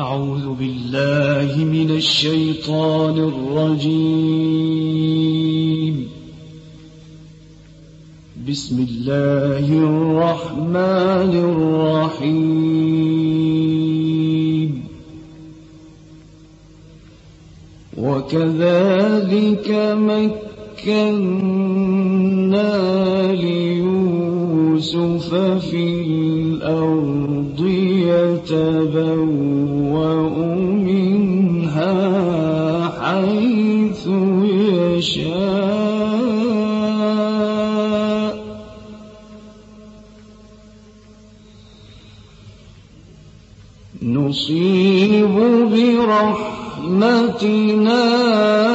أعوذ بالله من الشيطان الرجيم. بسم الله الرحمن الرحيم. وكذلك مكنا ليوسف في الأرض يتبوأ نصيب برحمتنا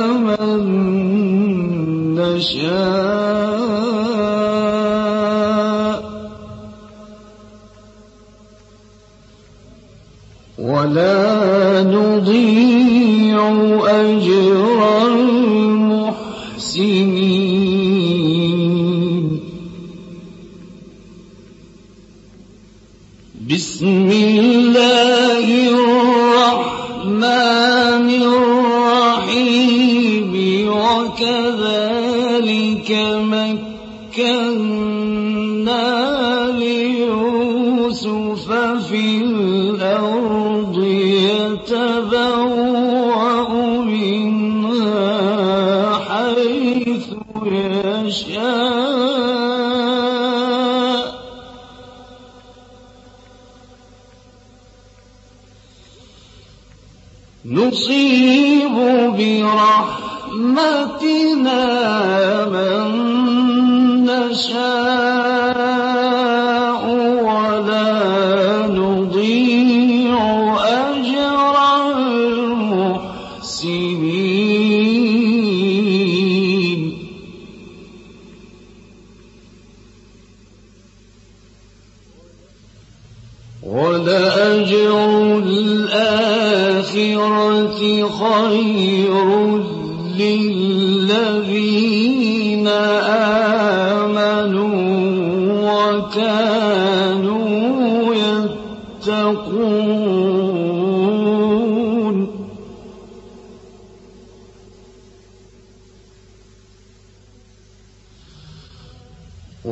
من نشاء. ولا برحمتنا من نشاء.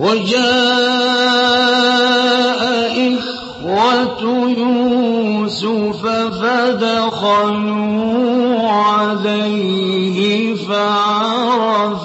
وجاء إخوة يوسف فدخلوا عليه فعرفهم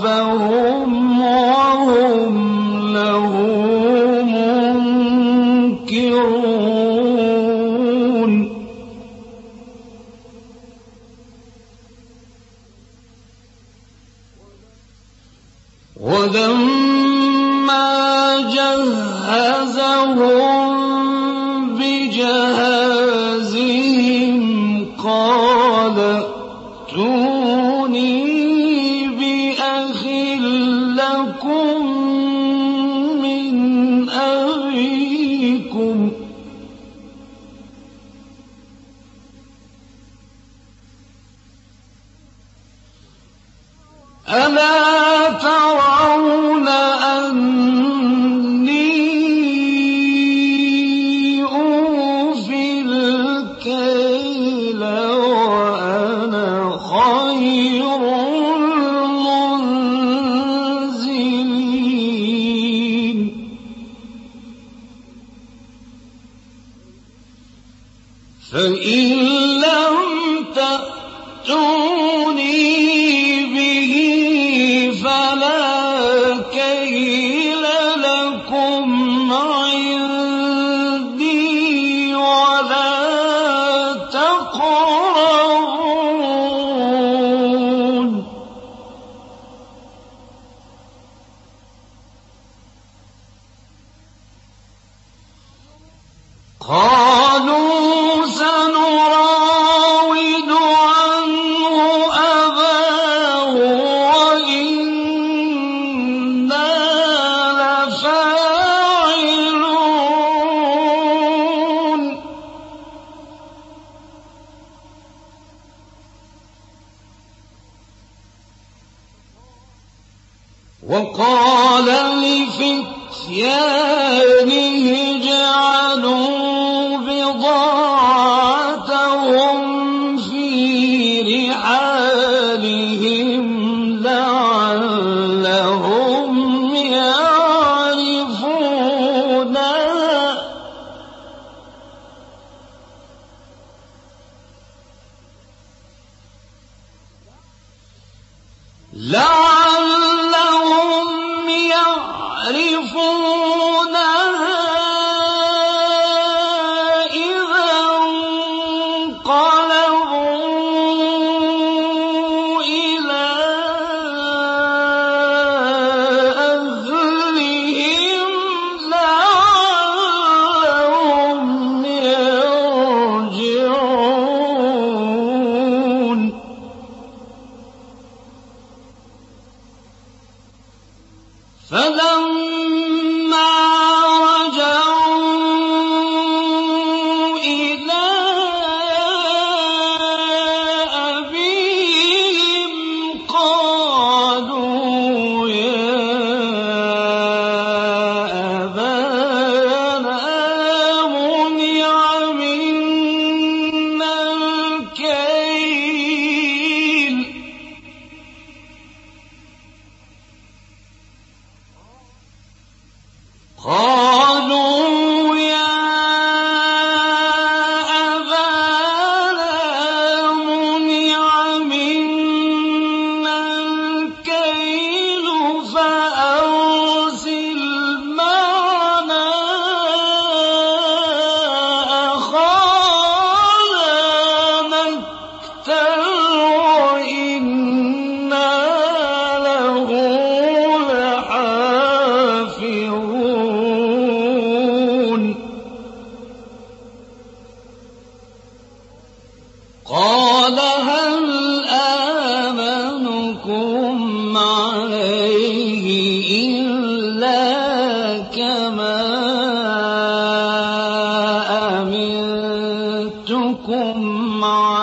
Oh!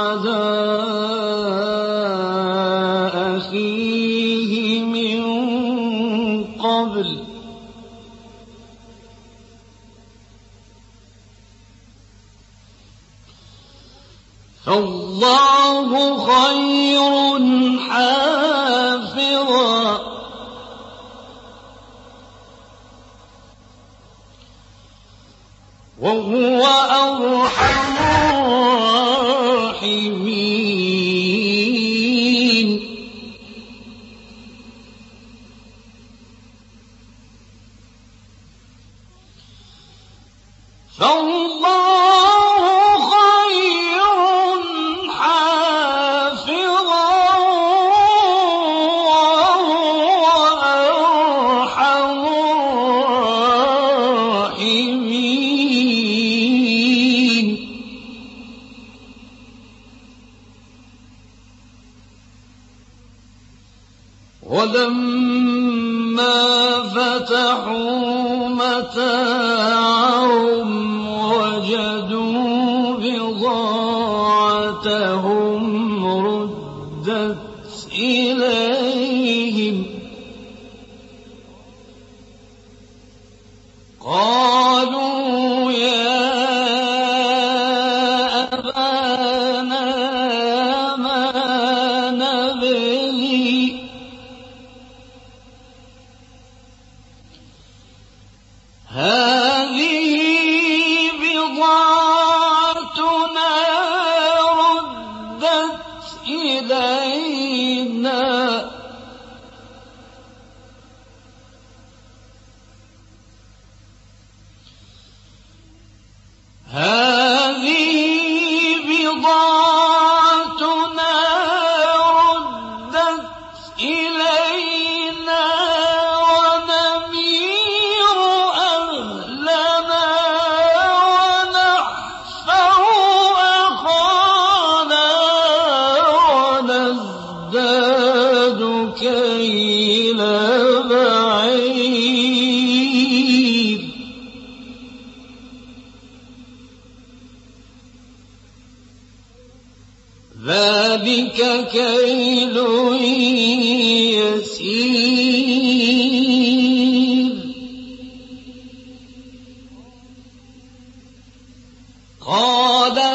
أمنتكم ولما هذه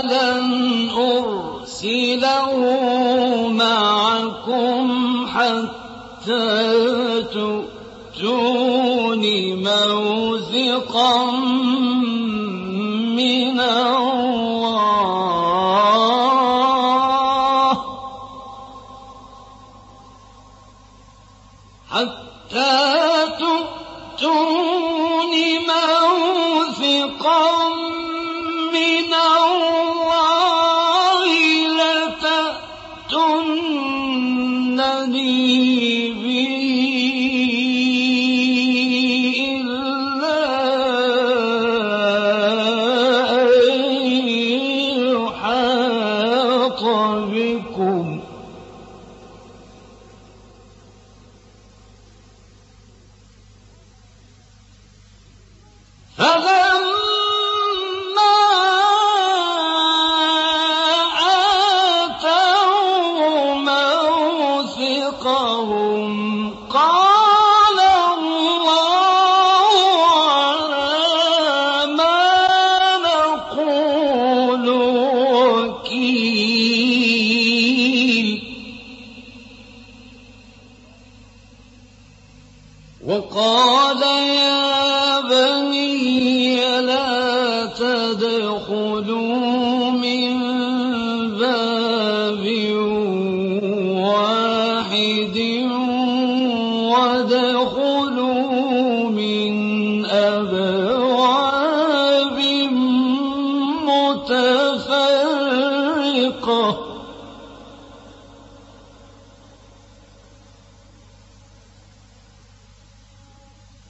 رسولا أرسله معكم حتى Hello!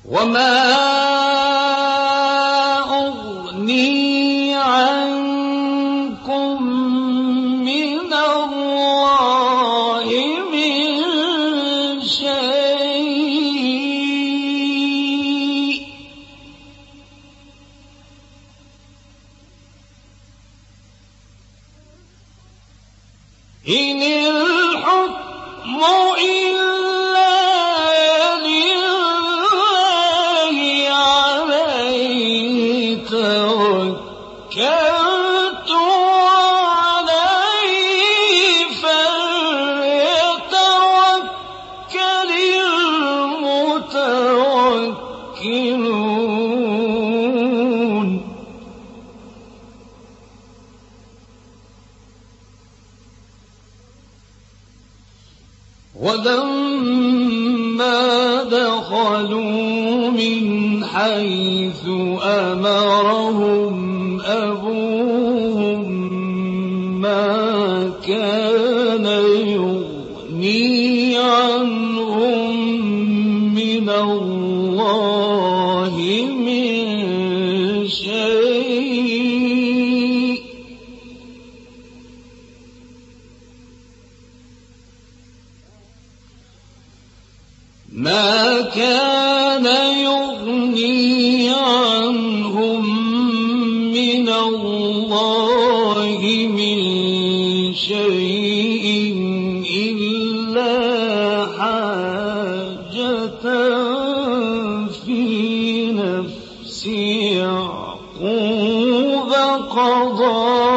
وما ولما دخلوا من حيث أمرهم في نفسي يعقوب قضاها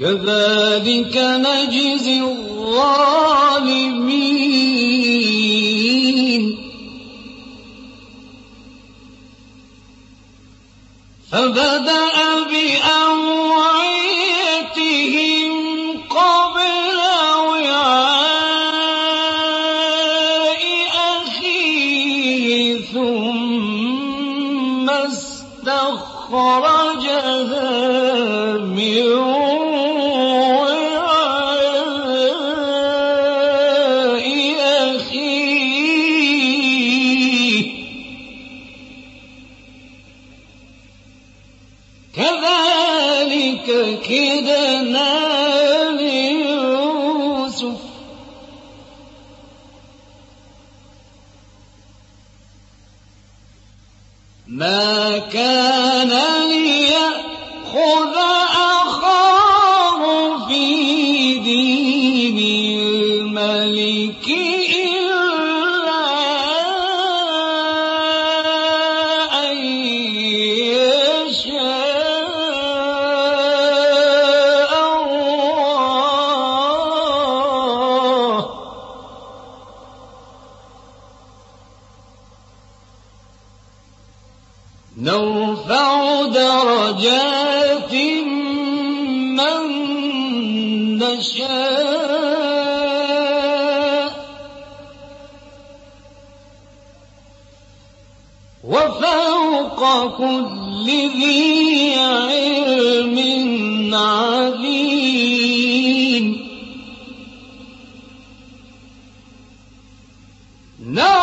كذلك نجزي الظالمين. فبدأ ما كان ليأخذ وَخُذْ لِذِي عِلْمٍ عَلِيمٍ. نعم.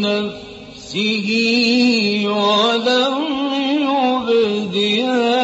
نفسه ولم يبدها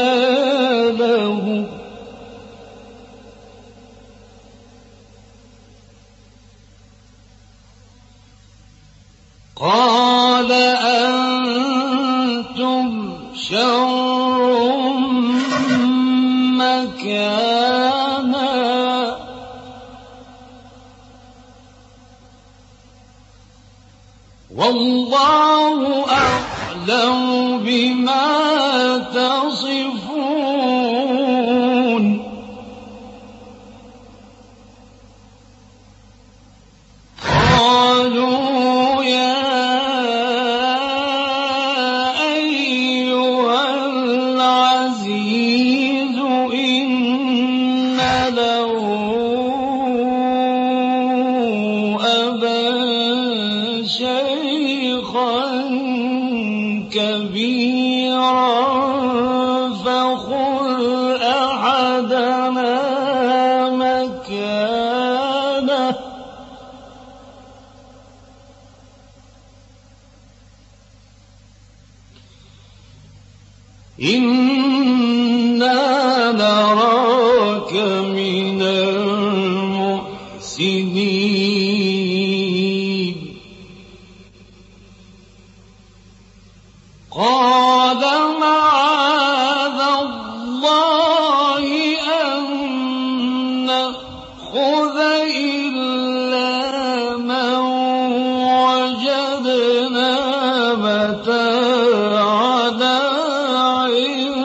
عند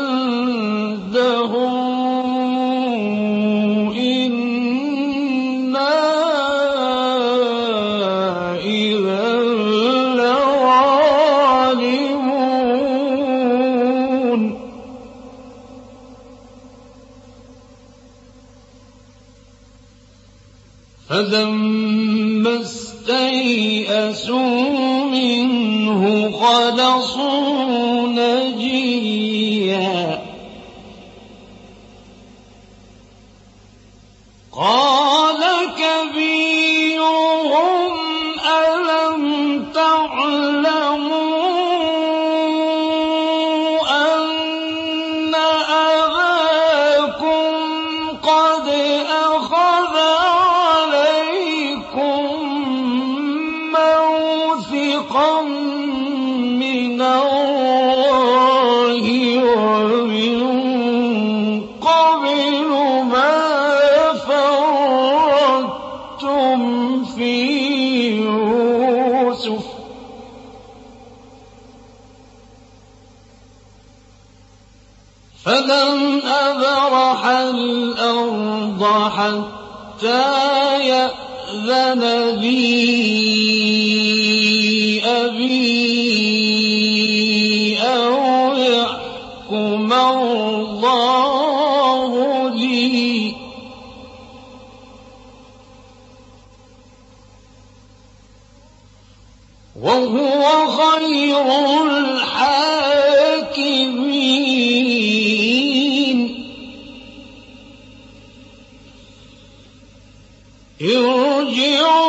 واثقا من الله ومن قبل ما فردتم في يوسف فلن أبرح الأرض حتى يأذن لي بِهِ أَوْ يَحْكُمَ اللَّهُ لِي وَهُوَ خَيْرُ الْحَاكِمِينَ ارْجِعُوا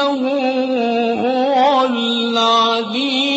إنه هو العليم